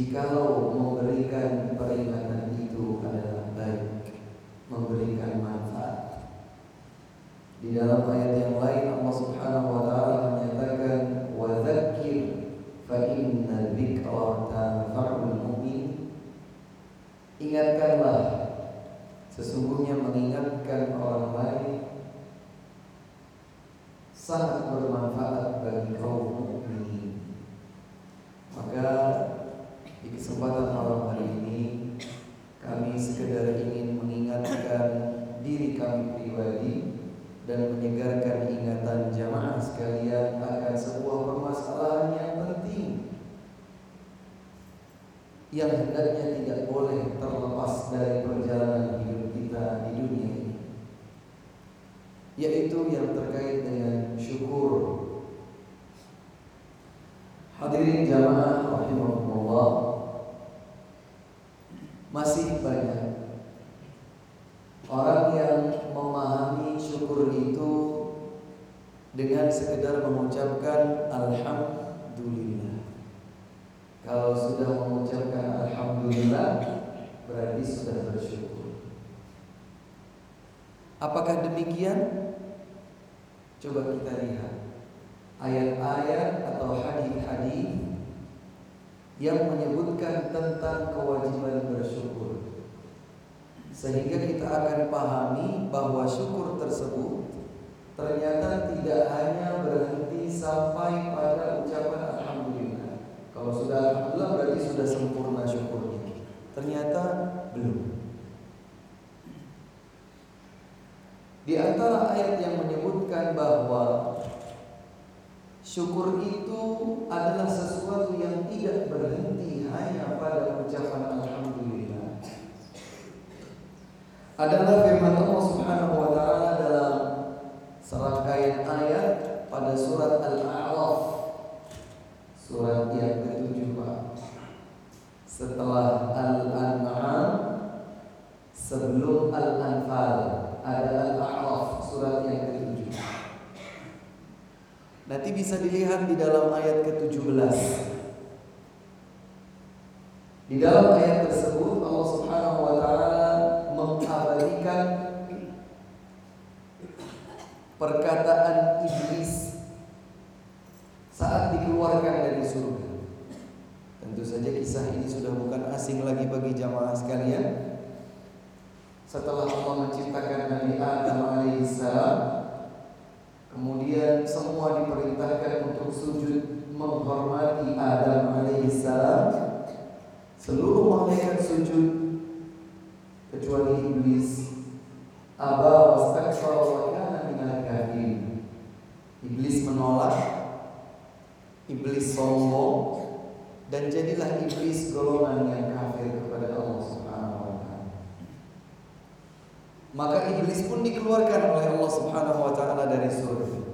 jikalau memberikan peringatan itu adalah baik, memberikan manfaat. Di dalam ayat yang lain Allah Subhanahu wa taala menyatakan wadzakir fa inna dzikra tanfa'ul mu'min. Ingatkanlah Sesungguhnya mengingatkan orang lain sangat bermanfaat bagi kaum mukminin. Maka di kesempatan malam hari ini kami sekedar ingin mengingatkan diri kami pribadi dan menyegarkan ingatan jamaah sekalian akan sebuah permasalahan yang penting yang hendaknya tidak boleh terlepas dari perjalanan hidup kita di dunia ini yaitu yang terkait dengan syukur hadirin jamaah rahimahullah masih banyak orang yang memahami syukur itu dengan sekedar mengucapkan alhamdulillah kalau sudah mengucapkan alhamdulillah berarti sudah bersyukur Apakah demikian? Coba kita lihat ayat-ayat atau hadis-hadis yang menyebutkan tentang kewajiban bersyukur. Sehingga kita akan pahami bahwa syukur tersebut ternyata tidak hanya berhenti sampai pada ucapan alhamdulillah. Kalau sudah alhamdulillah berarti sudah sempurna syukurnya. Ternyata belum. Di antara ayat yang menyebutkan bahwa syukur itu adalah sesuatu yang tidak berhenti hanya pada ucapan alhamdulillah. Adalah firman Allah Subhanahu wa taala dalam serangkaian ayat pada surat Al-A'raf surat yang ketujuh Pak. Setelah Al-An'am sebelum Al-Anfal ada Al-A'raf surat yang ketujuh. Nanti bisa dilihat di dalam ayat ke-17. Di dalam ayat tersebut Allah Subhanahu wa taala mengabadikan perkataan iblis saat dikeluarkan dari surga. Tentu saja kisah ini sudah bukan asing lagi bagi jamaah sekalian. Setelah Allah menciptakan Nabi Adam alaihissalam, kemudian semua diperintahkan untuk sujud menghormati Adam alaihissalam. Seluruh malaikat sujud kecuali iblis. Aba wastakbara wa kana minal. Iblis menolak, iblis sombong dan jadilah iblis golongan yang kafir kepada Allah Subhanahu wa taala. Maka iblis pun dikeluarkan oleh Allah Subhanahu wa taala dari surga.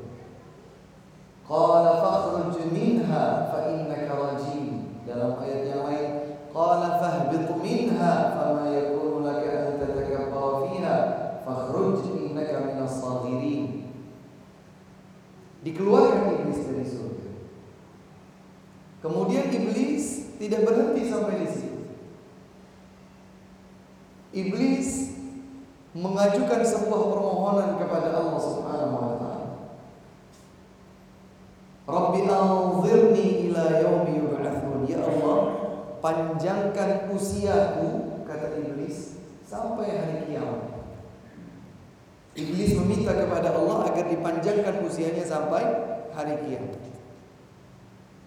Qala fakhruj minha fa innaka rajim. Dalam ayat yang lain, qala fahbit minha fama yakunu laka an tatakabbara fiha fakhruj innaka minas saghirin. Dikeluarkan iblis dari surga. Kemudian iblis tidak berhenti sampai di situ. Iblis mengajukan sebuah permohonan kepada Allah Subhanahu wa taala. Rabbi anzirni ila yaumi yub'atsun. Ya Allah, panjangkan usiaku kata iblis sampai hari kiamat. Iblis meminta kepada Allah agar dipanjangkan usianya sampai hari kiamat.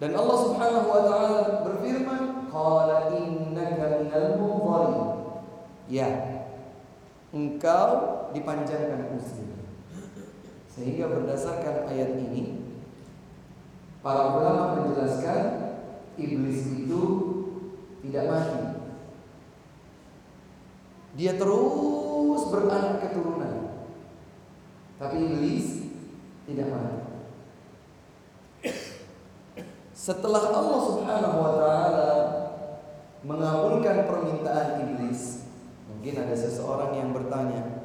Dan Allah Subhanahu wa taala berfirman, "Qala innaka minal munzirin." Ya. Engkau dipanjangkan usia. Sehingga berdasarkan ayat ini para ulama menjelaskan iblis itu tidak mati. Dia terus beranak keturunan. Tapi iblis tidak mati. Setelah Allah Subhanahu wa taala mengabulkan permintaan iblis, mungkin ada seseorang yang bertanya,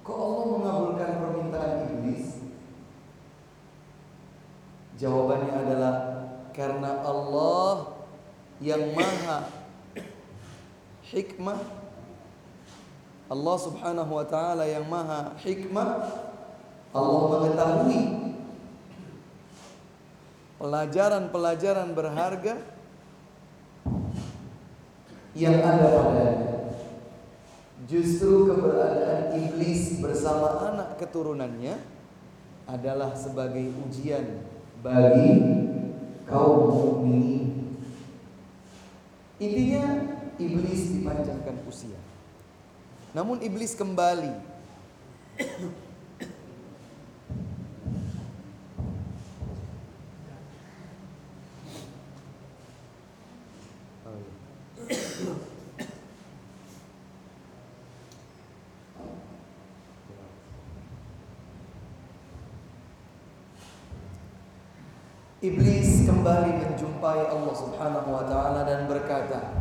"Kok Allah mengabulkan permintaan iblis?" Jawabannya adalah karena Allah yang maha hikmah Allah Subhanahu wa taala yang maha hikmah Allah mengetahui pelajaran-pelajaran berharga yang ada padanya. Justru keberadaan iblis bersama anak keturunannya adalah sebagai ujian bagi kaum mukminin. Intinya iblis dipanjangkan usia. Namun iblis kembali Iblis kembali menjumpai Allah Subhanahu wa taala dan berkata,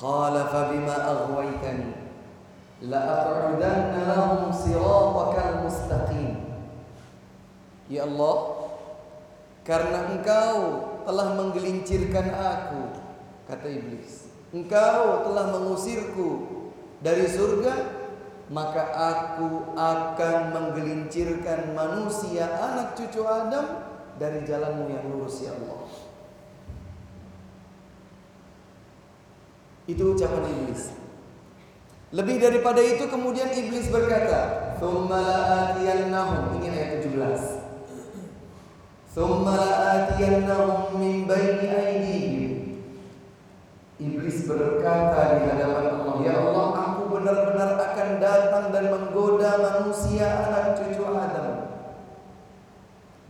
"Qala fa bima aghwaytani la aq'udanna lahum siratakal mustaqim." Ya Allah, karena Engkau telah menggelincirkan aku, kata iblis. Engkau telah mengusirku dari surga, maka aku akan menggelincirkan manusia anak cucu Adam dari jalanmu yang lurus ya Allah. Itu ucapan iblis. Lebih daripada itu kemudian iblis berkata, "Tsumma la'atiyannahum." Ini ayat 17. "Tsumma la'atiyannahum min baini aydihim." Iblis berkata di hadapan Allah, "Ya Allah, aku benar-benar akan datang dan menggoda manusia anak cucu Adam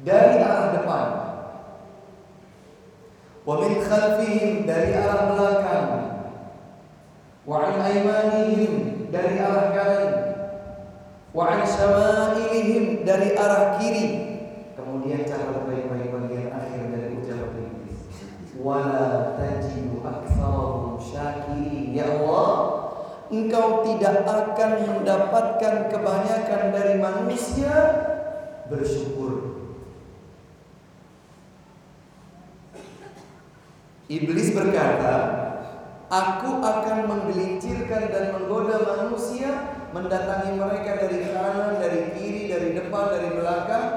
dari arah. Min khalfihim dari arah belakang. An aymanihim dari arah kanan. Wa an dari arah kiri. Kemudian cara baik-baik bagian akhir dari ucapan iblis. Wala tajidu aktsarahum syakirin. Ya Allah, Engkau tidak akan mendapatkan kebanyakan dari manusia bersyukur Iblis berkata, Aku akan menggelincirkan dan menggoda manusia mendatangi mereka dari kanan, dari kiri, dari depan, dari belakang.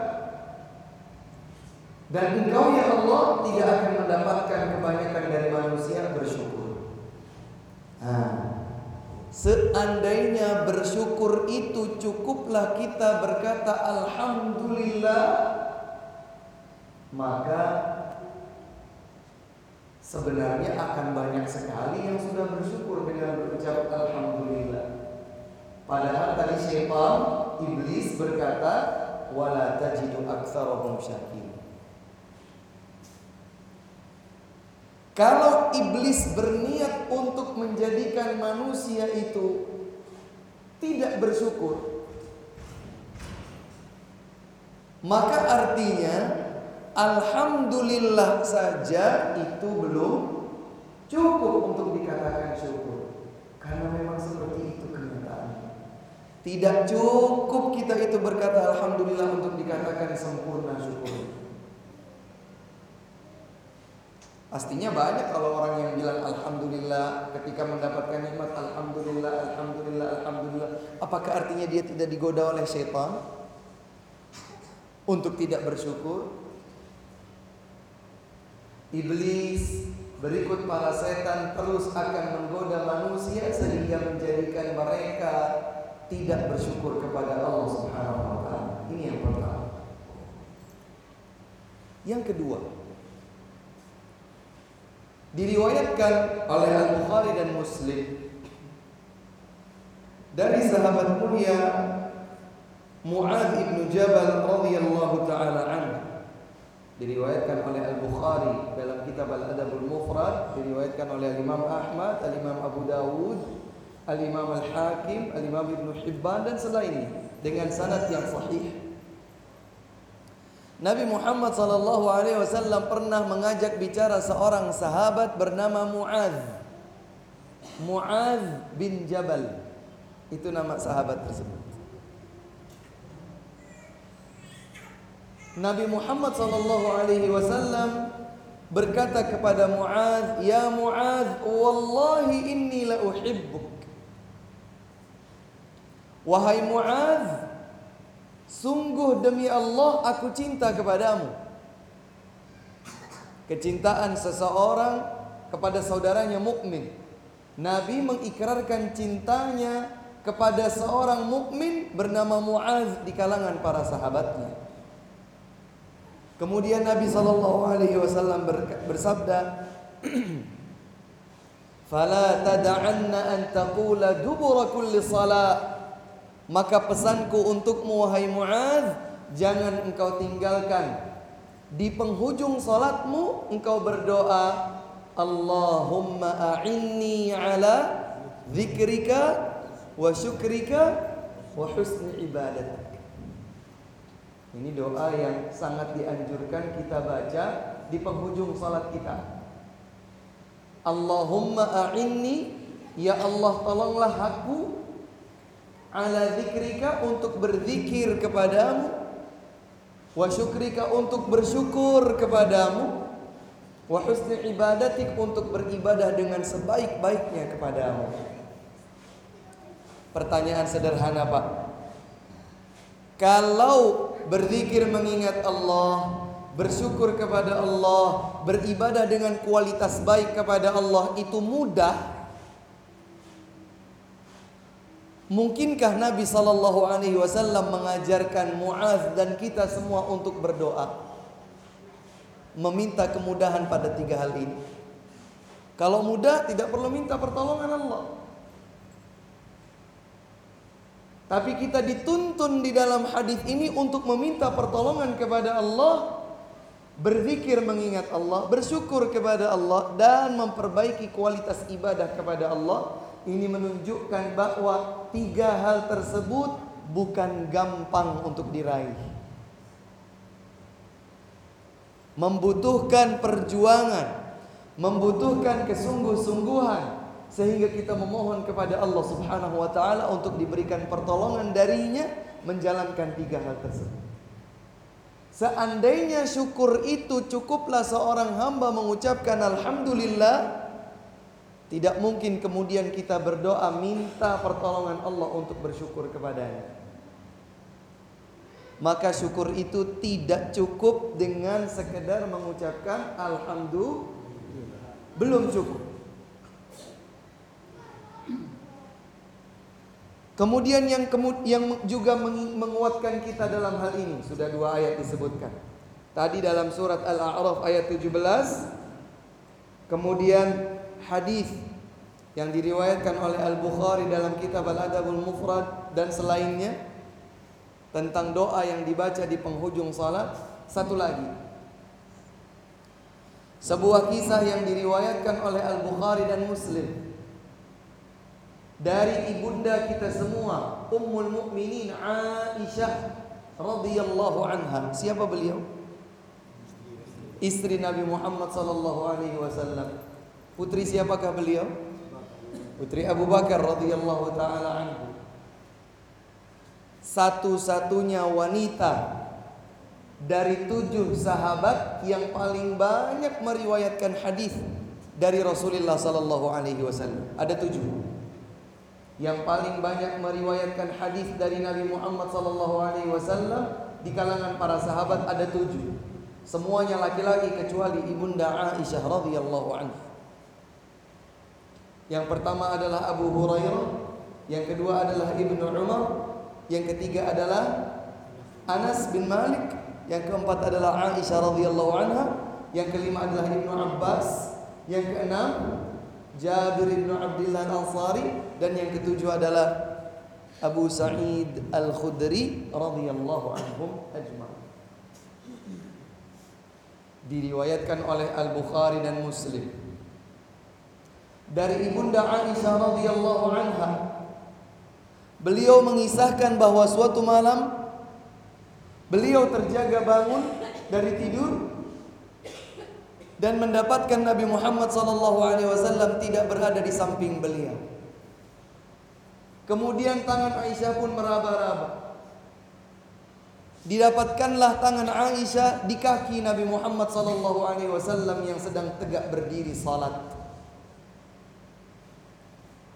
Dan engkau ya Allah tidak akan mendapatkan kebanyakan dari manusia bersyukur. Nah, seandainya bersyukur itu cukuplah kita berkata alhamdulillah maka sebenarnya akan banyak sekali yang sudah bersyukur dengan berucap alhamdulillah. Padahal tadi syaitan iblis berkata wala tajidu aktsarahum syakirin. Kalau iblis berniat untuk menjadikan manusia itu tidak bersyukur, maka artinya Alhamdulillah saja itu belum cukup untuk dikatakan syukur. Karena memang seperti itu kenyataannya. Tidak cukup kita itu berkata Alhamdulillah untuk dikatakan sempurna syukur. Pastinya banyak kalau orang yang bilang Alhamdulillah ketika mendapatkan nikmat Alhamdulillah, Alhamdulillah, Alhamdulillah. Apakah artinya dia tidak digoda oleh setan? Untuk tidak bersyukur Iblis berikut para setan terus akan menggoda manusia sehingga menjadikan mereka tidak bersyukur kepada Allah Subhanahu wa taala. Ini yang pertama. Yang kedua, diriwayatkan oleh Al-Bukhari dan Muslim dari sahabat mulia Muadz bin Jabal radhiyallahu taala anhu diriwayatkan oleh Al-Bukhari dalam kitab Al-Adabul Mufrad, diriwayatkan oleh Imam Ahmad, Al-Imam Abu Dawud, Al-Imam Al-Hakim, Al-Imam Ibn Hibban dan selainnya dengan sanad yang sahih. Nabi Muhammad sallallahu alaihi wasallam pernah mengajak bicara seorang sahabat bernama Muadz. Muadz bin Jabal. Itu nama sahabat tersebut. Nabi Muhammad sallallahu alaihi wasallam berkata kepada Muadz, "Ya Muadz, wallahi inni la uhibbuk." Wahai Muadz, sungguh demi Allah aku cinta kepadamu. Kecintaan seseorang kepada saudaranya mukmin. Nabi mengikrarkan cintanya kepada seorang mukmin bernama Muadz di kalangan para sahabatnya. Kemudian Nabi Shallallahu Alaihi Wasallam bersabda, "Fala tada'anna an taqula dubura kulli salat." Maka pesanku untukmu wahai Muaz, jangan engkau tinggalkan di penghujung salatmu engkau berdoa, Allahumma a'inni ala dzikrika wa syukrika wa husni ibadatik. Ini doa yang sangat dianjurkan kita baca di penghujung salat kita. Allahumma a'inni ya Allah tolonglah aku ala zikrika untuk berzikir kepadamu wa syukrika untuk bersyukur kepadamu wa husni ibadatik untuk beribadah dengan sebaik-baiknya kepadamu. Pertanyaan sederhana, Pak. Kalau berzikir mengingat Allah, bersyukur kepada Allah, beribadah dengan kualitas baik kepada Allah itu mudah. Mungkinkah Nabi Shallallahu Alaihi Wasallam mengajarkan Muaz dan kita semua untuk berdoa, meminta kemudahan pada tiga hal ini? Kalau mudah, tidak perlu minta pertolongan Allah. Tapi kita dituntun di dalam hadis ini untuk meminta pertolongan kepada Allah, berzikir mengingat Allah, bersyukur kepada Allah dan memperbaiki kualitas ibadah kepada Allah. Ini menunjukkan bahwa tiga hal tersebut bukan gampang untuk diraih. Membutuhkan perjuangan, membutuhkan kesungguh-sungguhan, sehingga kita memohon kepada Allah Subhanahu wa taala untuk diberikan pertolongan darinya menjalankan tiga hal tersebut. Seandainya syukur itu cukuplah seorang hamba mengucapkan alhamdulillah Tidak mungkin kemudian kita berdoa minta pertolongan Allah untuk bersyukur kepadanya. Maka syukur itu tidak cukup dengan sekedar mengucapkan alhamdulillah. Belum cukup. Kemudian yang yang juga menguatkan kita dalam hal ini sudah dua ayat disebutkan. Tadi dalam surat Al-A'raf ayat 17 kemudian hadis yang diriwayatkan oleh Al-Bukhari dalam kitab Al-Adabul Mufrad dan selainnya tentang doa yang dibaca di penghujung salat. Satu lagi. Sebuah kisah yang diriwayatkan oleh Al-Bukhari dan Muslim dari ibunda kita semua, Ummul Mukminin Aisyah radhiyallahu anha. Siapa beliau? Istri Nabi Muhammad sallallahu alaihi wasallam. Putri siapakah beliau? Putri Abu Bakar radhiyallahu taala anhu. Satu-satunya wanita dari tujuh sahabat yang paling banyak meriwayatkan hadis dari Rasulullah sallallahu alaihi wasallam. Ada tujuh. Yang paling banyak meriwayatkan hadis dari Nabi Muhammad wasallam di kalangan para sahabat ada tujuh. Semuanya laki-laki kecuali ibunda Aisyah radhiyallahu anha. Yang pertama adalah Abu Hurairah, yang kedua adalah Ibnu Umar, yang ketiga adalah Anas bin Malik, yang keempat adalah Aisyah radhiyallahu anha, yang kelima adalah Ibnu Abbas, yang keenam Jabir bin Abdullah Al-Ansari dan yang ketujuh adalah Abu Sa'id Al-Khudri radhiyallahu anhum ajma'in. Diriwayatkan oleh Al-Bukhari dan Muslim dari ibunda Aisyah radhiyallahu anha. Beliau mengisahkan bahwa suatu malam beliau terjaga bangun dari tidur dan mendapatkan Nabi Muhammad sallallahu alaihi wasallam tidak berada di samping beliau. Kemudian tangan Aisyah pun meraba-raba. Didapatkanlah tangan Aisyah di kaki Nabi Muhammad sallallahu alaihi wasallam yang sedang tegak berdiri salat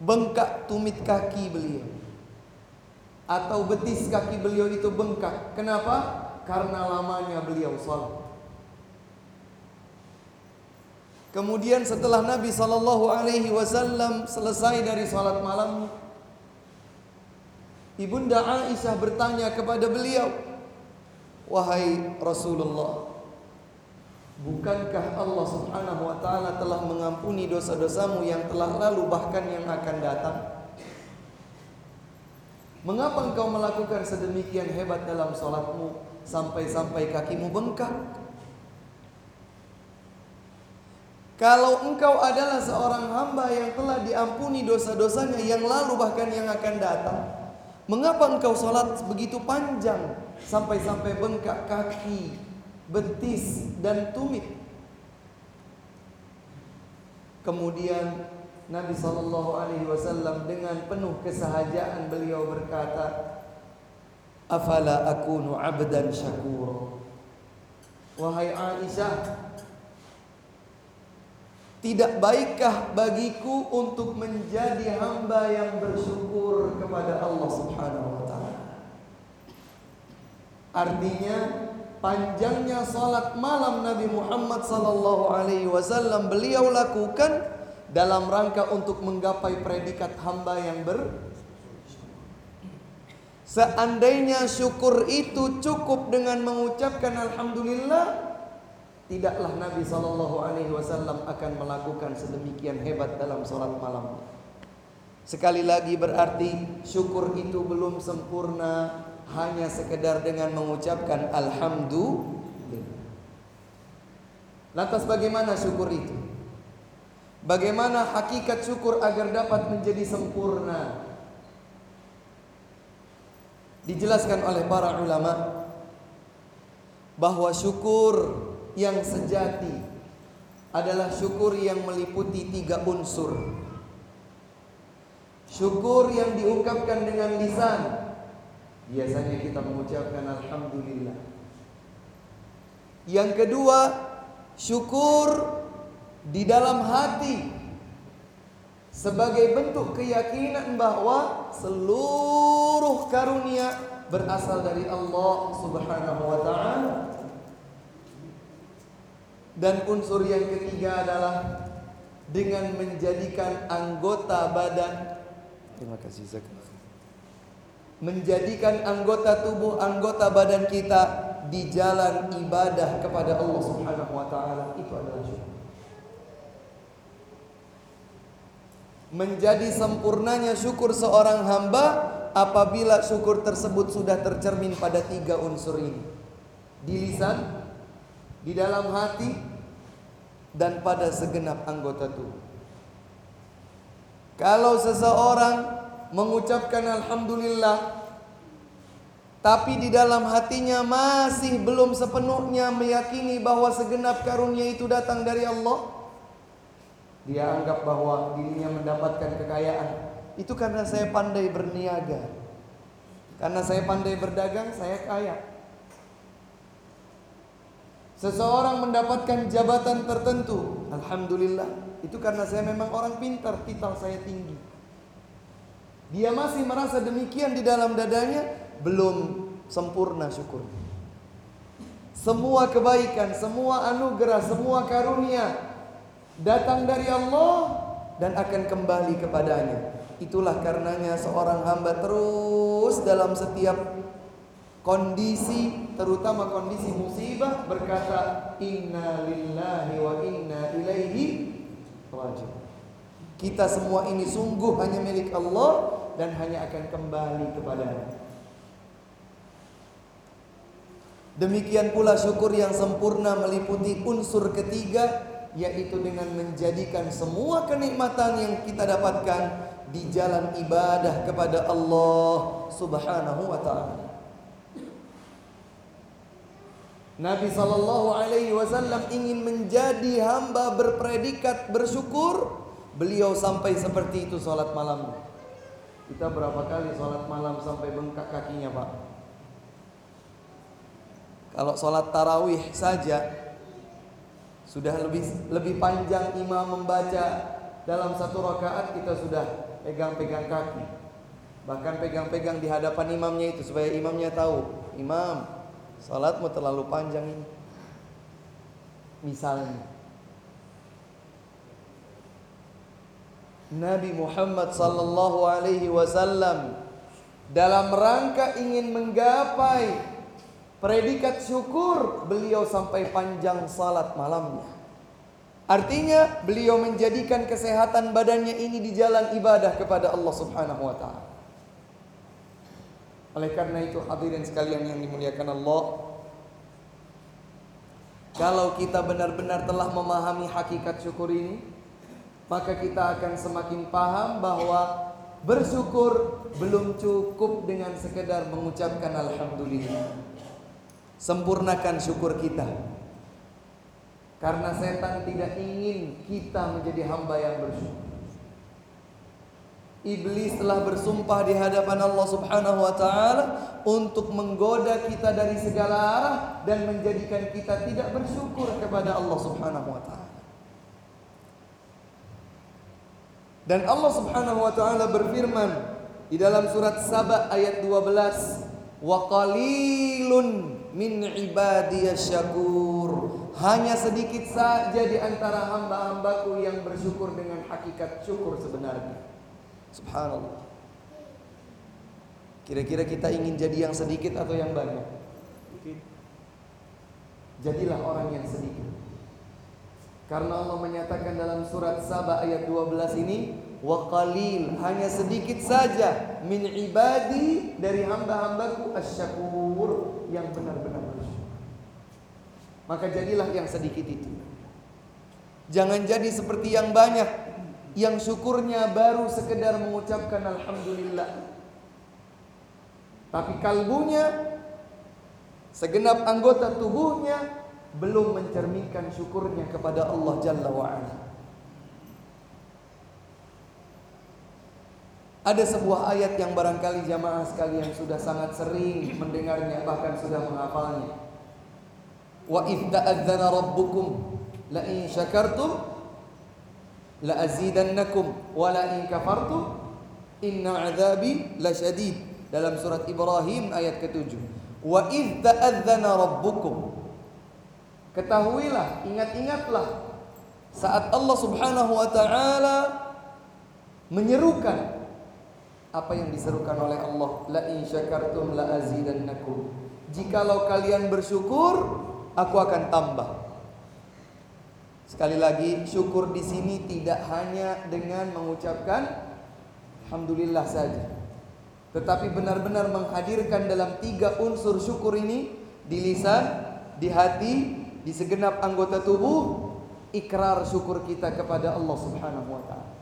bengkak tumit kaki beliau atau betis kaki beliau itu bengkak. Kenapa? Karena lamanya beliau salat. Kemudian setelah Nabi Shallallahu Alaihi Wasallam selesai dari salat malam, ibunda Aisyah bertanya kepada beliau, wahai Rasulullah, Bukankah Allah Subhanahu wa taala telah mengampuni dosa-dosamu yang telah lalu bahkan yang akan datang? Mengapa engkau melakukan sedemikian hebat dalam sholatmu sampai-sampai kakimu bengkak? Kalau engkau adalah seorang hamba yang telah diampuni dosa-dosanya yang lalu bahkan yang akan datang, mengapa engkau sholat begitu panjang sampai-sampai bengkak kaki, betis dan tumit. Kemudian Nabi Shallallahu Alaihi Wasallam dengan penuh kesahajaan beliau berkata, "Afala akunu abdan syakur." Wahai Aisyah, tidak baikkah bagiku untuk menjadi hamba yang bersyukur kepada Allah Subhanahu wa taala? Artinya panjangnya salat malam Nabi Muhammad sallallahu alaihi wasallam beliau lakukan dalam rangka untuk menggapai predikat hamba yang ber Seandainya syukur itu cukup dengan mengucapkan alhamdulillah, tidaklah Nabi Shallallahu Alaihi Wasallam akan melakukan sedemikian hebat dalam sholat malam. Sekali lagi berarti syukur itu belum sempurna hanya sekedar dengan mengucapkan alhamdulillah. Lantas bagaimana syukur itu? Bagaimana hakikat syukur agar dapat menjadi sempurna? Dijelaskan oleh para ulama bahwa syukur yang sejati adalah syukur yang meliputi tiga unsur. Syukur yang diungkapkan dengan lisan Biasanya kita mengucapkan Alhamdulillah Yang kedua Syukur Di dalam hati sebagai bentuk keyakinan bahwa seluruh karunia berasal dari Allah Subhanahu wa taala. Dan unsur yang ketiga adalah dengan menjadikan anggota badan Terima kasih Zakat. Menjadikan anggota tubuh, anggota badan kita di jalan ibadah kepada Allah Subhanahu wa taala itu adalah syukur. menjadi sempurnanya syukur seorang hamba apabila syukur tersebut sudah tercermin pada tiga unsur ini. Di lisan, di dalam hati, dan pada segenap anggota tubuh. Kalau seseorang mengucapkan alhamdulillah tapi di dalam hatinya masih belum sepenuhnya meyakini bahwa segenap karunia itu datang dari Allah, dia anggap bahwa dirinya mendapatkan kekayaan itu karena saya pandai berniaga. Karena saya pandai berdagang, saya kaya. Seseorang mendapatkan jabatan tertentu, alhamdulillah, itu karena saya memang orang pintar, titel saya tinggi. Dia masih merasa demikian di dalam dadanya, belum sempurna syukur. Semua kebaikan, semua anugerah, semua karunia datang dari Allah dan akan kembali kepadanya. Itulah karenanya seorang hamba terus dalam setiap kondisi terutama kondisi musibah berkata inna lillahi wa inna ilaihi rajiun. Kita semua ini sungguh hanya milik Allah dan hanya akan kembali kepadanya. Demikian pula syukur yang sempurna meliputi unsur ketiga yaitu dengan menjadikan semua kenikmatan yang kita dapatkan di jalan ibadah kepada Allah Subhanahu wa taala. Nabi sallallahu alaihi wasallam ingin menjadi hamba berpredikat bersyukur, beliau sampai seperti itu salat malam. Kita berapa kali salat malam sampai bengkak kakinya, Pak? Kalau salat tarawih saja sudah lebih lebih panjang imam membaca dalam satu rakaat kita sudah pegang-pegang kaki. Bahkan pegang-pegang di hadapan imamnya itu supaya imamnya tahu, imam, salatmu terlalu panjang ini. Misalnya Nabi Muhammad sallallahu alaihi wasallam dalam rangka ingin menggapai predikat syukur beliau sampai panjang salat malamnya. Artinya beliau menjadikan kesehatan badannya ini di jalan ibadah kepada Allah Subhanahu wa taala. Oleh karena itu hadirin sekalian yang dimuliakan Allah, kalau kita benar-benar telah memahami hakikat syukur ini, maka kita akan semakin paham bahwa bersyukur belum cukup dengan sekedar mengucapkan alhamdulillah. Sempurnakan syukur kita. Karena setan tidak ingin kita menjadi hamba yang bersyukur. Iblis telah bersumpah di hadapan Allah Subhanahu wa taala untuk menggoda kita dari segala arah dan menjadikan kita tidak bersyukur kepada Allah Subhanahu wa taala. Dan Allah Subhanahu wa taala berfirman di dalam surat Saba ayat 12, "Wa qalilun min ibadiyas syakur. Hanya sedikit saja di antara hamba-hambaku yang bersyukur dengan hakikat syukur sebenarnya. Subhanallah. Kira-kira kita ingin jadi yang sedikit atau yang banyak? Jadilah orang yang sedikit. Karena Allah menyatakan dalam surat Saba ayat 12 ini, wa qalil hanya sedikit saja min ibadi dari hamba-hambaku asyakur yang benar-benar bersyukur. Maka jadilah yang sedikit itu. Jangan jadi seperti yang banyak yang syukurnya baru sekedar mengucapkan alhamdulillah. Tapi kalbunya segenap anggota tubuhnya belum mencerminkan syukurnya kepada Allah Jalla wa'ala. Ada sebuah ayat yang barangkali jamaah sekalian sudah sangat sering mendengarnya bahkan sudah menghafalnya. Wa idza rabbukum la in syakartum la azidannakum wa la in kafartu inna azabi lasyadid dalam surat Ibrahim ayat ke-7 wa id ta'adzana rabbukum. Ketahuilah ingat-ingatlah. Saat Allah Subhanahu wa taala menyerukan apa yang diserukan oleh Allah. La in syakartum la azidannakum jikalau kalian bersyukur aku akan tambah sekali lagi syukur di sini tidak hanya dengan mengucapkan alhamdulillah saja tetapi benar-benar menghadirkan dalam tiga unsur syukur ini di lisan di hati di segenap anggota tubuh ikrar syukur kita kepada Allah Subhanahu wa taala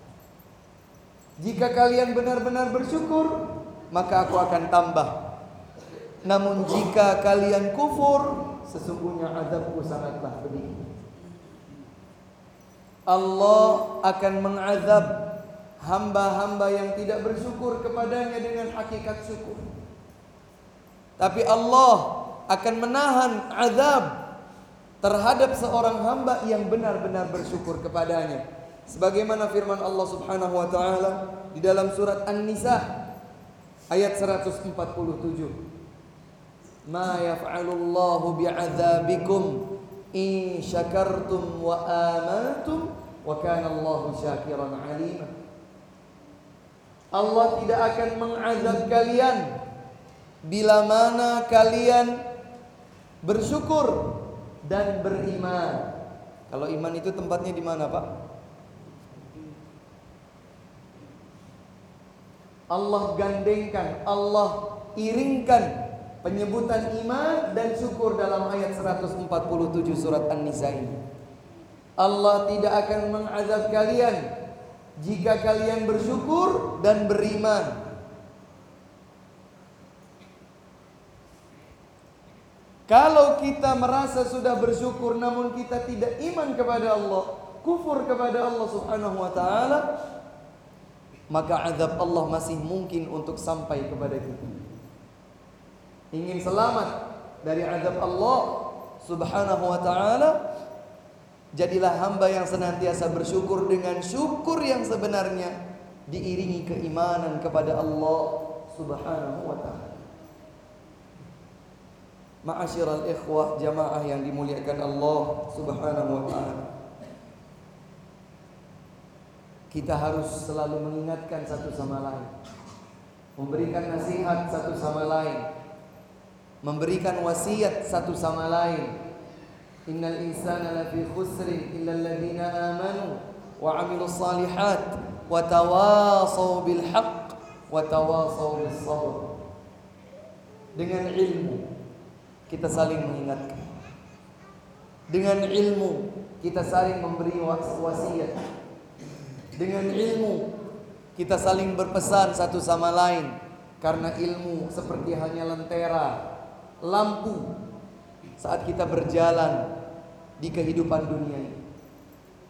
jika kalian benar-benar bersyukur, maka aku akan tambah. Namun jika kalian kufur, sesungguhnya azabku sangatlah pedih. Allah akan mengazab hamba-hamba yang tidak bersyukur kepadanya dengan hakikat syukur. Tapi Allah akan menahan azab terhadap seorang hamba yang benar-benar bersyukur kepadanya sebagaimana firman Allah Subhanahu wa taala di dalam surat An-Nisa ayat 147 Ma yaf'alullahu bi'adzabikum in syakartum wa amantum wa kana Allahu syakiran alima Allah tidak akan mengazab kalian bila mana kalian bersyukur dan beriman. Kalau iman itu tempatnya di mana, Pak? Allah gandengkan, Allah iringkan penyebutan iman dan syukur dalam ayat 147 surat An-Nisa ini. Allah tidak akan mengazab kalian jika kalian bersyukur dan beriman. Kalau kita merasa sudah bersyukur namun kita tidak iman kepada Allah, kufur kepada Allah Subhanahu wa taala, maka azab Allah masih mungkin untuk sampai kepada kita. Ingin selamat dari azab Allah Subhanahu wa taala, jadilah hamba yang senantiasa bersyukur dengan syukur yang sebenarnya diiringi keimanan kepada Allah Subhanahu wa taala. Ma'asyiral ikhwah jamaah yang dimuliakan Allah Subhanahu wa taala. Kita harus selalu mengingatkan satu sama lain. Memberikan nasihat satu sama lain. Memberikan wasiat satu sama lain. Innal insana lafi khusrin illa alladhina amanu wa 'amilus salihat wa tawasaw bil haqq wa tawasaw bis sabr. Dengan ilmu kita saling mengingatkan. Dengan ilmu kita saling memberi wasiat. Dengan ilmu kita saling berpesan satu sama lain karena ilmu seperti hanya lentera, lampu saat kita berjalan di kehidupan dunia ini.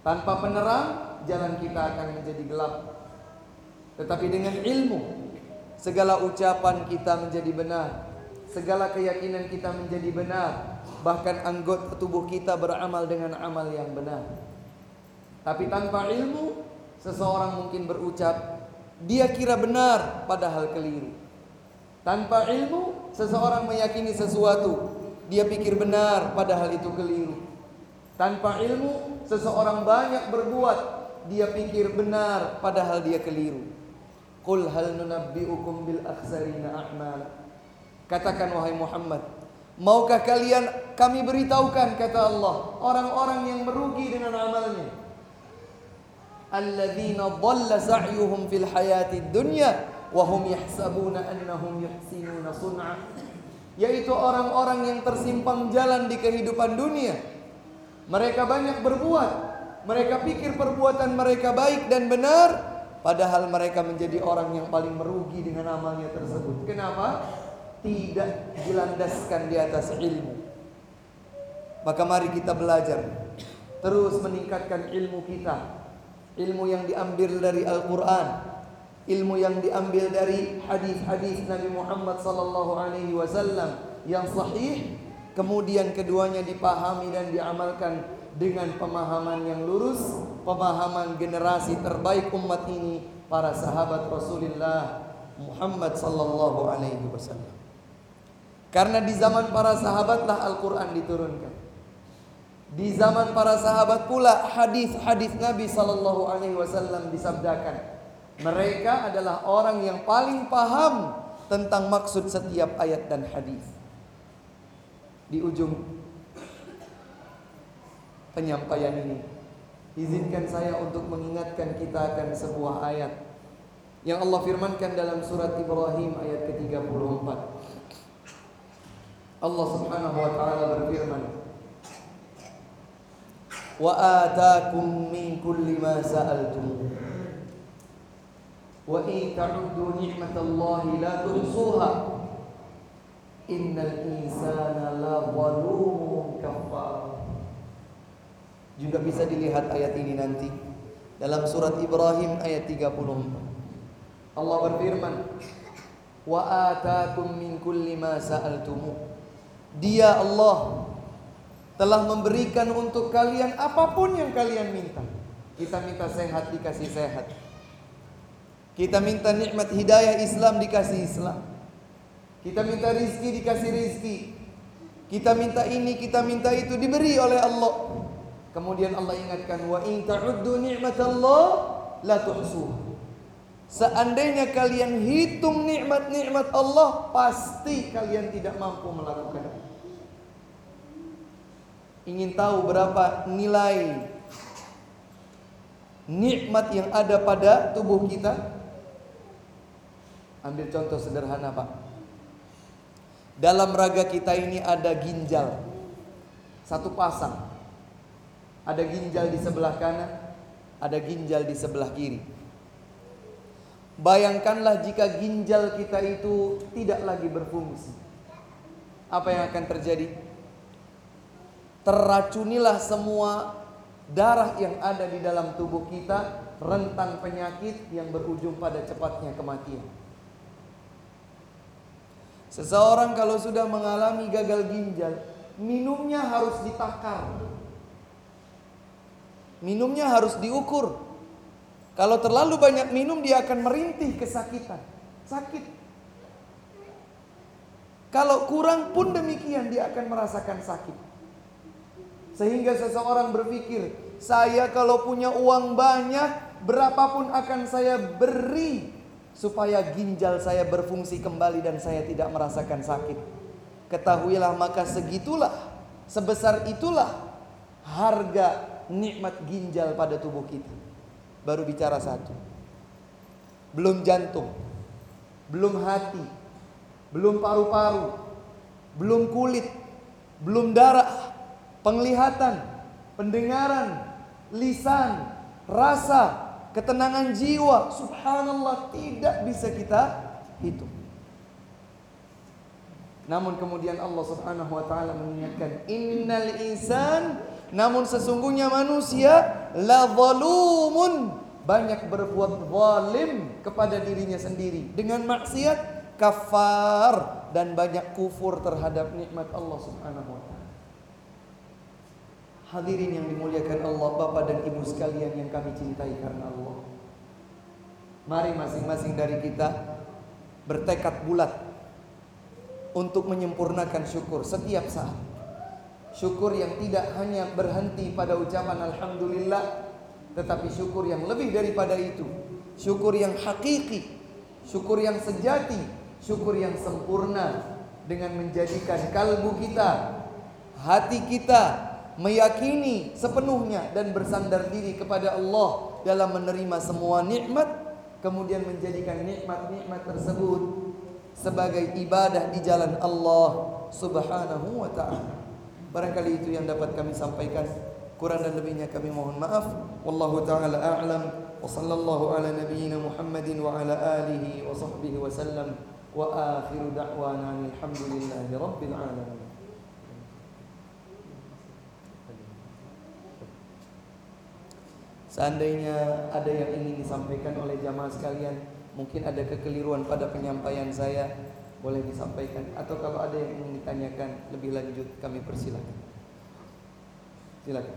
Tanpa penerang, jalan kita akan menjadi gelap. Tetapi dengan ilmu, segala ucapan kita menjadi benar, segala keyakinan kita menjadi benar, bahkan anggota tubuh kita beramal dengan amal yang benar. Tapi tanpa ilmu, Seseorang mungkin berucap, dia kira benar padahal keliru. Tanpa ilmu, seseorang meyakini sesuatu, dia pikir benar padahal itu keliru. Tanpa ilmu, seseorang banyak berbuat, dia pikir benar padahal dia keliru. Qul hal nunabbi'ukum bil akhsarina a'mal. Katakan wahai Muhammad, maukah kalian kami beritahukan kata Allah, orang-orang yang merugi dengan amalnya alladzina dhalla sa'yuhum fil hayati dunya wa hum yahsabuna annahum yuhsinuna sun'a. Yaitu orang-orang yang tersimpang jalan di kehidupan dunia. Mereka banyak berbuat. Mereka pikir perbuatan mereka baik dan benar padahal mereka menjadi orang yang paling merugi dengan amalnya tersebut. Kenapa? Tidak dilandaskan di atas ilmu. Maka mari kita belajar terus meningkatkan ilmu kita. Ilmu yang diambil dari Al-Quran, ilmu yang diambil dari hadis-hadis Nabi Muhammad sallallahu alaihi wasallam yang sahih, kemudian keduanya dipahami dan diamalkan dengan pemahaman yang lurus, pemahaman generasi terbaik umat ini, para sahabat Rasulullah Muhammad sallallahu alaihi wasallam. Karena di zaman para sahabatlah Al-Qur'an diturunkan. Di zaman para sahabat pula hadis-hadis Nabi sallallahu alaihi wasallam disabdakan. Mereka adalah orang yang paling paham tentang maksud setiap ayat dan hadis. Di ujung penyampaian ini, izinkan saya untuk mengingatkan kita akan sebuah ayat yang Allah firmankan dalam surat Ibrahim ayat ke-34. Allah Subhanahu wa taala berfirman, "Wa ataakum min kulli ma sa'altum." Wa in ta'uddu ni'matallahi la tuhsuha. Innal insana la zalumun kafar. Juga bisa dilihat ayat ini nanti dalam surat Ibrahim ayat 34. Allah berfirman, "Wa atakum min kulli ma sa'altumu." Dia Allah telah memberikan untuk kalian apa pun yang kalian minta. Kita minta sehat dikasih sehat. Kita minta nikmat hidayah Islam dikasih Islam. Kita minta rizki dikasih rizki. Kita minta ini, kita minta itu diberi oleh Allah. Kemudian Allah ingatkan wa in ta'uddu ni'matallah la tuhsuha. Seandainya kalian hitung nikmat-nikmat Allah, pasti kalian tidak mampu melakukan. Ingin tahu berapa nilai nikmat yang ada pada tubuh kita? Ambil contoh sederhana Pak. Dalam raga kita ini ada ginjal. Satu pasang. Ada ginjal di sebelah kanan Ada ginjal di sebelah kiri. Bayangkanlah jika ginjal kita itu tidak lagi berfungsi. Apa yang akan terjadi? Teracunilah semua darah yang ada di dalam tubuh kita rentan penyakit yang berujung pada cepatnya kematian. Seseorang kalau sudah mengalami gagal ginjal, minumnya harus ditakar. Minumnya harus diukur. Kalau terlalu banyak minum dia akan merintih kesakitan. Sakit. Kalau kurang pun demikian dia akan merasakan sakit. Sehingga seseorang berpikir, saya kalau punya uang banyak, berapapun akan saya beri supaya ginjal saya berfungsi kembali dan saya tidak merasakan sakit. Ketahuilah maka segitulah sebesar itulah harga nikmat ginjal pada tubuh kita. Baru bicara satu. Belum jantung, belum hati, belum paru-paru, belum kulit, belum darah, penglihatan, pendengaran, lisan, rasa, ketenangan jiwa, subhanallah tidak bisa kita hitung. Namun kemudian Allah Subhanahu wa taala mengingatkan innal insan namun sesungguhnya manusia la zalumun banyak berbuat zalim kepada dirinya sendiri dengan maksiat kafar dan banyak kufur terhadap nikmat Allah Subhanahu wa taala. Hadirin yang dimuliakan Allah, Bapak dan Ibu sekalian yang kami cintai karena Allah. Mari masing-masing dari kita bertekad bulat untuk menyempurnakan syukur setiap saat. Syukur yang tidak hanya berhenti pada ucapan alhamdulillah, tetapi syukur yang lebih daripada itu. Syukur yang hakiki, syukur yang sejati, syukur yang sempurna dengan menjadikan kalbu kita, hati kita meyakini sepenuhnya dan bersandar diri kepada Allah dalam menerima semua nikmat kemudian menjadikan nikmat-nikmat tersebut sebagai ibadah di jalan Allah Subhanahu wa taala. Barangkali itu yang dapat kami sampaikan. Kurang dan lebihnya kami mohon maaf. Wallahu taala a'lam wa sallallahu ala nabiyyina Muhammadin wa ala alihi wa sahbihi wa sallam wa akhiru da'wana alhamdulillahi rabbil alamin. Seandainya ada yang ingin disampaikan oleh jamaah sekalian, mungkin ada kekeliruan pada penyampaian saya, boleh disampaikan. Atau kalau ada yang ingin ditanyakan lebih lanjut, kami persilahkan. Silakan.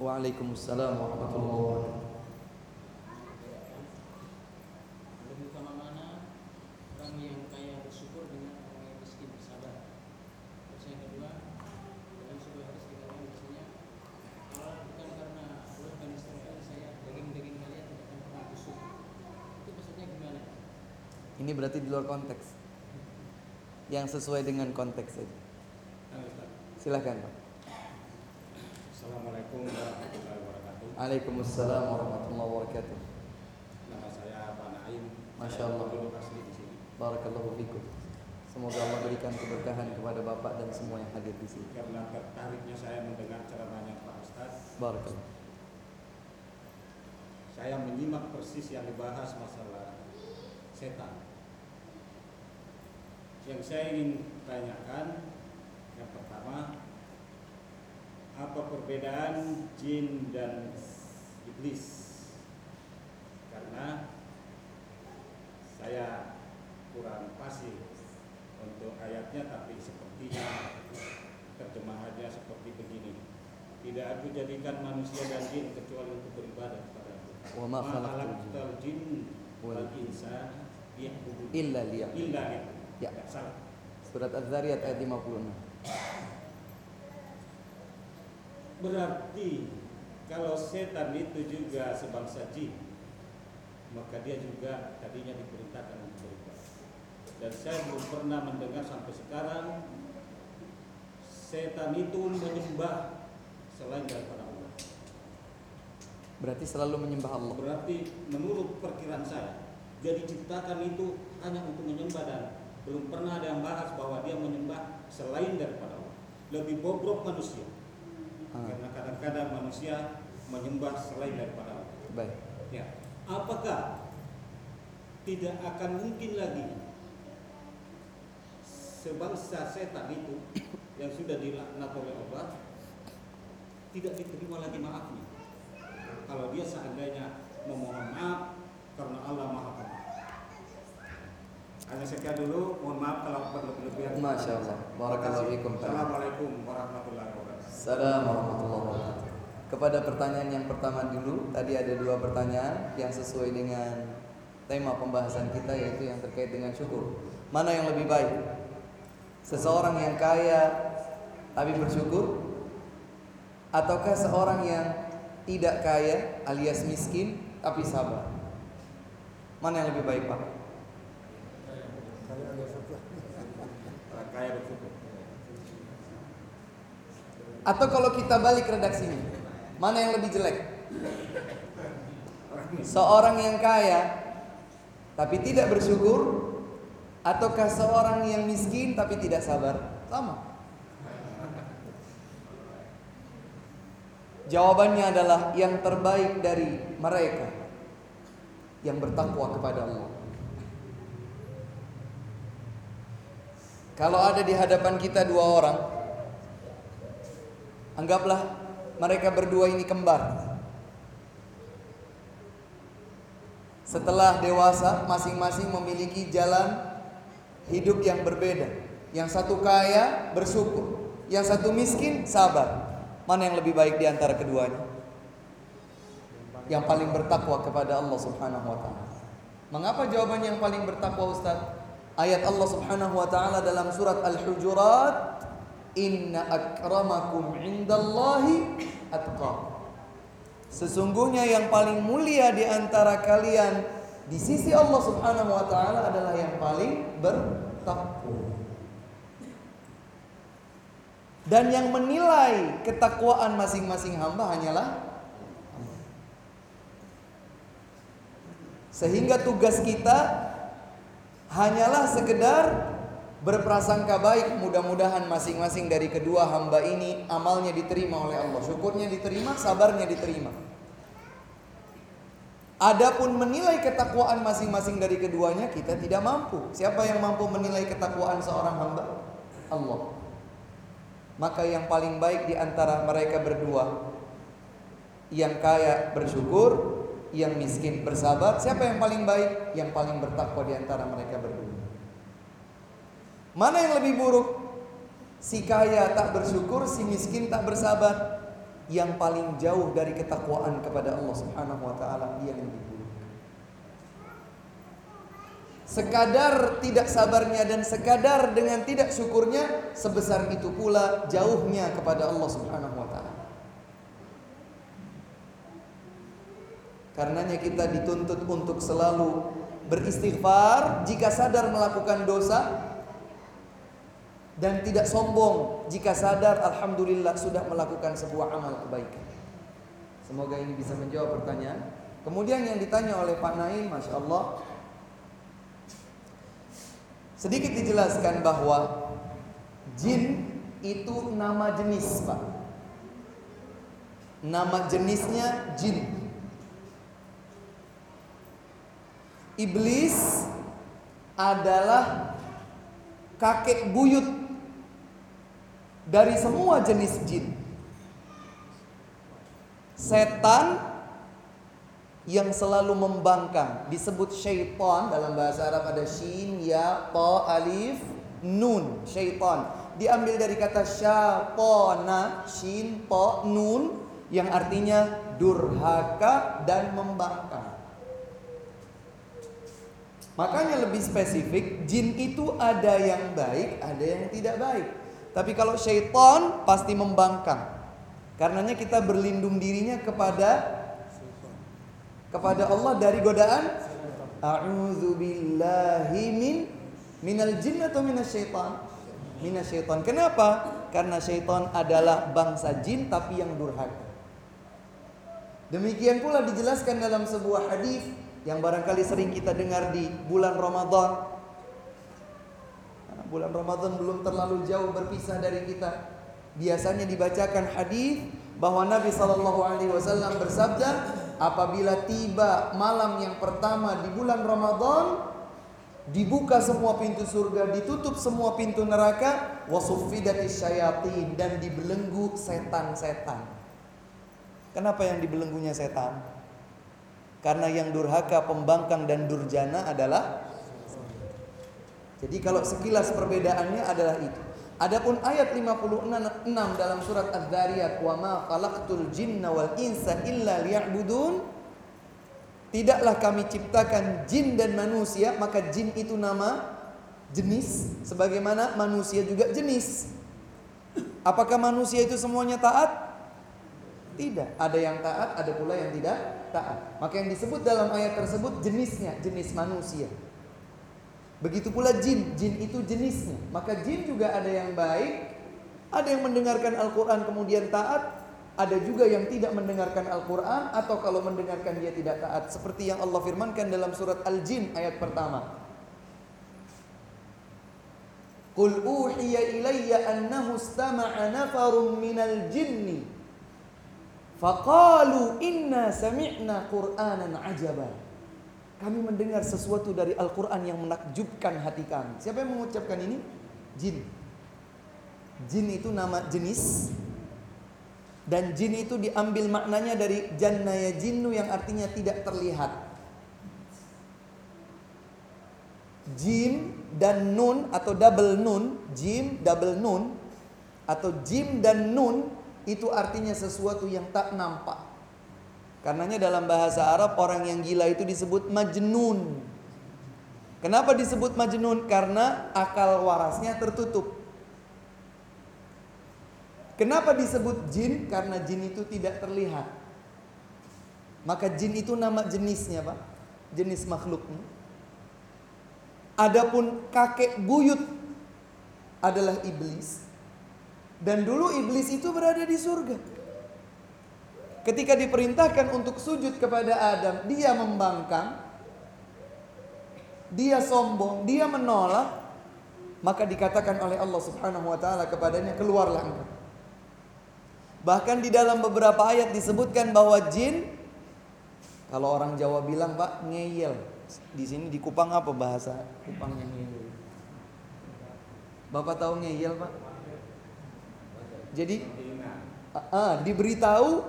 Waalaikumsalam warahmatullahi wabarakatuh. Ini berarti di luar konteks. Yang sesuai dengan konteks saja. Silakan Pak. Assalamualaikum warahmatullahi wabarakatuh. Waalaikumsalam warahmatullahi wabarakatuh. Nama saya Pak Naim. Masya Allah. penduduk asli di sini. Barakallahu fikum. Semoga Allah berikan keberkahan kepada Bapak dan semua yang hadir di sini. Karena tertariknya saya mendengar ceramahnya Pak Ustaz, Barakallah. saya menyimak persis yang dibahas masalah setan. Yang saya ingin tanyakan, yang pertama, apa perbedaan jin dan iblis? Karena saya kurang pasti untuk ayatnya, tapi sepertinya terjemahannya seperti begini. Tidak aku jadikan manusia dan jin kecuali untuk beribadah kepada aku. Wa ma khalaqtul jin wal insa liya'budun. illa liya'budun. Illa gitu. Ya. Surat Az-Zariyat ayat 56. Berarti kalau setan itu juga sebangsa jin, maka dia juga tadinya diperintahkan untuk beribadah. Dan saya belum pernah mendengar sampai sekarang setan itu menyembah selain daripada Allah. Berarti selalu menyembah Allah. Berarti menurut perkiraan saya, dia diciptakan itu hanya untuk menyembah dan belum pernah ada yang bahas bahwa dia menyembah selain daripada Allah. Lebih bobrok manusia. Ah, Karena kadang-kadang manusia menyembah selain daripada Allah. baik. Ya. Apakah tidak akan mungkin lagi sebangsa setan itu yang sudah dilaknat oleh Allah tidak diterima lagi maafnya? Kalau dia seandainya memohon maaf karena Allah Maha Hanya sekian dulu, mohon maaf kalau berlebihan. Masya Allah. Barakallahu. Assalamualaikum warahmatullahi wabarakatuh. Assalamualaikum warahmatullahi wabarakatuh. Kepada pertanyaan yang pertama dulu, tadi ada dua pertanyaan yang sesuai dengan tema pembahasan kita yaitu yang terkait dengan syukur. Mana yang lebih baik? Seseorang yang kaya tapi bersyukur ataukah seorang yang tidak kaya alias miskin tapi sabar? Mana yang lebih baik, Pak? Atau kalau kita balik redaksinya, mana yang lebih jelek? Seorang yang kaya tapi tidak bersyukur ataukah seorang yang miskin tapi tidak sabar? Sama. Jawabannya adalah yang terbaik dari mereka yang bertakwa kepada Allah. Kalau ada di hadapan kita dua orang, anggaplah mereka berdua ini kembar. Setelah dewasa, masing-masing memiliki jalan hidup yang berbeda. Yang satu kaya, bersyukur. Yang satu miskin, sabar. Mana yang lebih baik di antara keduanya? Yang paling bertakwa kepada Allah Subhanahu wa taala. Mengapa jawabannya yang paling bertakwa Ustaz? Ayat Allah Subhanahu wa taala dalam surat Al-Hujurat, "Inna akramakum indallahi atqakum." Sesungguhnya yang paling mulia di antara kalian di sisi Allah Subhanahu wa taala adalah yang paling bertakwa. Dan yang menilai ketakwaan masing-masing hamba hanyalah. Sehingga tugas kita hanyalah sekedar berprasangka baik mudah-mudahan masing-masing dari kedua hamba ini amalnya diterima oleh Allah syukurnya diterima sabarnya diterima Adapun menilai ketakwaan masing-masing dari keduanya kita tidak mampu. Siapa yang mampu menilai ketakwaan seorang hamba? Allah. Maka yang paling baik di antara mereka berdua yang kaya bersyukur, yang miskin bersabar. Siapa yang paling baik? Yang paling bertakwa di antara mereka berdua. Mana yang lebih buruk? Si kaya tak bersyukur, si miskin tak bersabar. yang paling jauh dari ketakwaan kepada Allah Subhanahu wa taala dia yang dibunuh. Sekadar tidak sabarnya dan sekadar dengan tidak syukurnya sebesar itu pula jauhnya kepada Allah Subhanahu wa taala. Karenanya kita dituntut untuk selalu beristighfar jika sadar melakukan dosa dan tidak sombong jika sadar alhamdulillah sudah melakukan sebuah amal kebaikan. Semoga ini bisa menjawab pertanyaan. Kemudian yang ditanya oleh Pak Naim, masya Allah, sedikit dijelaskan bahwa jin itu nama jenis, Pak. Nama jenisnya jin. Iblis adalah kakek buyut dari semua jenis jin. Setan yang selalu membangkang disebut syaitan dalam bahasa Arab ada shin, ya, ta, alif, nun, syaitan. Diambil dari kata syatona, shin, ta, nun yang artinya durhaka dan membangkang. Makanya lebih spesifik, jin itu ada yang baik, ada yang tidak baik. Tapi kalau syaitan pasti membangkang. Karenanya kita berlindung dirinya kepada kepada Allah dari godaan A'udzu billahi min minal jin atau minas syaitan? Minas syaitan. Kenapa? Karena syaitan adalah bangsa jin tapi yang durhaka. Demikian pula dijelaskan dalam sebuah hadis yang barangkali sering kita dengar di bulan Ramadan. Bulan Ramadan belum terlalu jauh berpisah dari kita. Biasanya dibacakan hadis bahwa Nabi Shallallahu Alaihi Wasallam bersabda, apabila tiba malam yang pertama di bulan Ramadan, dibuka semua pintu surga, ditutup semua pintu neraka, wasuffidatis syayatin dan dibelenggu setan-setan. Kenapa yang dibelenggunya setan? Karena yang durhaka, pembangkang dan durjana adalah Jadi kalau sekilas perbedaannya adalah itu. Adapun ayat 56 dalam surat Az-Zariyat wa ma khalaqtul jinna wal insa illa liya'budun Tidaklah kami ciptakan jin dan manusia maka jin itu nama jenis sebagaimana manusia juga jenis. Apakah manusia itu semuanya taat? Tidak, ada yang taat, ada pula yang tidak taat. Maka yang disebut dalam ayat tersebut jenisnya, jenis manusia. Begitu pula jin, jin itu jenisnya. Maka jin juga ada yang baik, ada yang mendengarkan Al-Quran kemudian taat, ada juga yang tidak mendengarkan Al-Quran atau kalau mendengarkan dia tidak taat. Seperti yang Allah firmankan dalam surat Al-Jin ayat pertama. Qul uhiya ilayya annahu istama'a nafarun minal jinni faqalu inna sami'na qur'anan ajaba. Kami mendengar sesuatu dari Al-Quran yang menakjubkan hati kami. Siapa yang mengucapkan ini? Jin. Jin itu nama jenis. Dan jin itu diambil maknanya dari jannaya jinnu yang artinya tidak terlihat. Jim dan nun atau double nun, jim double nun atau jim dan nun itu artinya sesuatu yang tak nampak. Karenanya dalam bahasa Arab orang yang gila itu disebut majnun. Kenapa disebut majnun? Karena akal warasnya tertutup. Kenapa disebut jin? Karena jin itu tidak terlihat. Maka jin itu nama jenisnya, Pak. Jenis makhluknya. Adapun kakek buyut adalah iblis. Dan dulu iblis itu berada di surga. Ketika diperintahkan untuk sujud kepada Adam, dia membangkang, dia sombong, dia menolak, maka dikatakan oleh Allah Subhanahu wa taala kepadanya, "Keluarlah engkau." Bahkan di dalam beberapa ayat disebutkan bahwa jin kalau orang Jawa bilang, "Pak, ngeyel." Di sini di Kupang apa bahasa Kupangnya ngeyel? Bapak tahu ngeyel, Pak? Jadi uh, diberitahu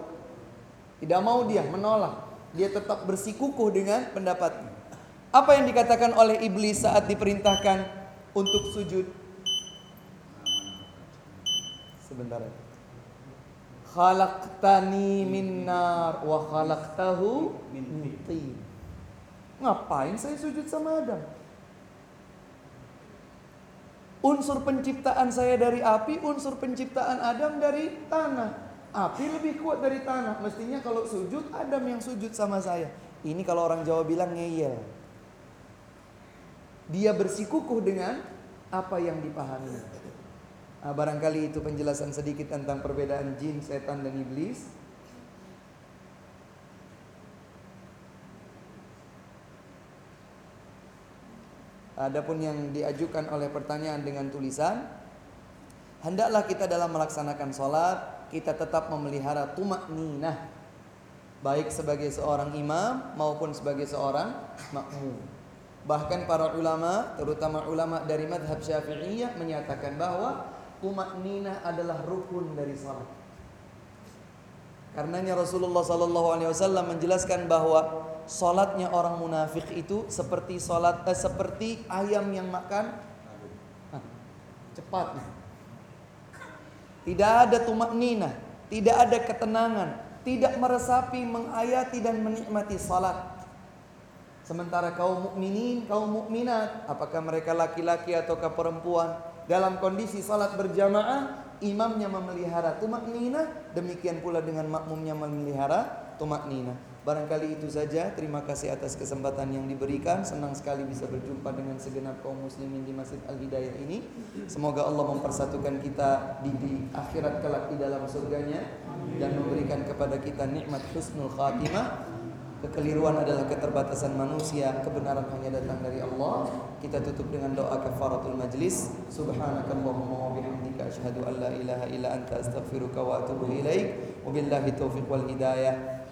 tidak mau dia menolak. Dia tetap bersikukuh dengan pendapatnya. Apa yang dikatakan oleh iblis saat diperintahkan untuk sujud? Sebentar. Khalaqtani min nar wa khalaqtahu min tin. Ngapain saya sujud sama Adam? Unsur penciptaan saya dari api, unsur penciptaan Adam dari tanah. Api lebih kuat dari tanah. Mestinya kalau sujud Adam yang sujud sama saya. Ini kalau orang Jawa bilang ngeyel. Dia bersikukuh dengan apa yang dipahami. Nah, barangkali itu penjelasan sedikit tentang perbedaan jin, setan, dan iblis. Adapun yang diajukan oleh pertanyaan dengan tulisan, hendaklah kita dalam melaksanakan sholat kita tetap memelihara tumak ninah, baik sebagai seorang imam maupun sebagai seorang makmum. Bahkan para ulama, terutama ulama dari madhab syafi'iyah menyatakan bahwa tumak ninah adalah rukun dari sholat. Karenanya Rasulullah Sallallahu Alaihi Wasallam menjelaskan bahwa Solatnya orang munafik itu seperti solat eh, seperti ayam yang makan cepat. Tidak ada tumak nina, tidak ada ketenangan, tidak meresapi, menghayati dan menikmati salat. Sementara kaum mukminin, kaum mukminat, apakah mereka laki-laki ataukah perempuan, dalam kondisi salat berjamaah, imamnya memelihara tumak nina, demikian pula dengan makmumnya memelihara tumak nina. Barangkali itu saja. Terima kasih atas kesempatan yang diberikan. Senang sekali bisa berjumpa dengan segenap kaum muslimin di Masjid Al-Hidayah ini. Semoga Allah mempersatukan kita di, di akhirat kelak di dalam surganya dan memberikan kepada kita nikmat husnul khatimah. Kekeliruan adalah keterbatasan manusia, kebenaran hanya datang dari Allah. Kita tutup dengan doa kafaratul majlis. Subhanakallahumma wa bihamdika asyhadu an la ilaha illa anta astaghfiruka wa atubu ilaik. Wabillahi taufiq wal hidayah.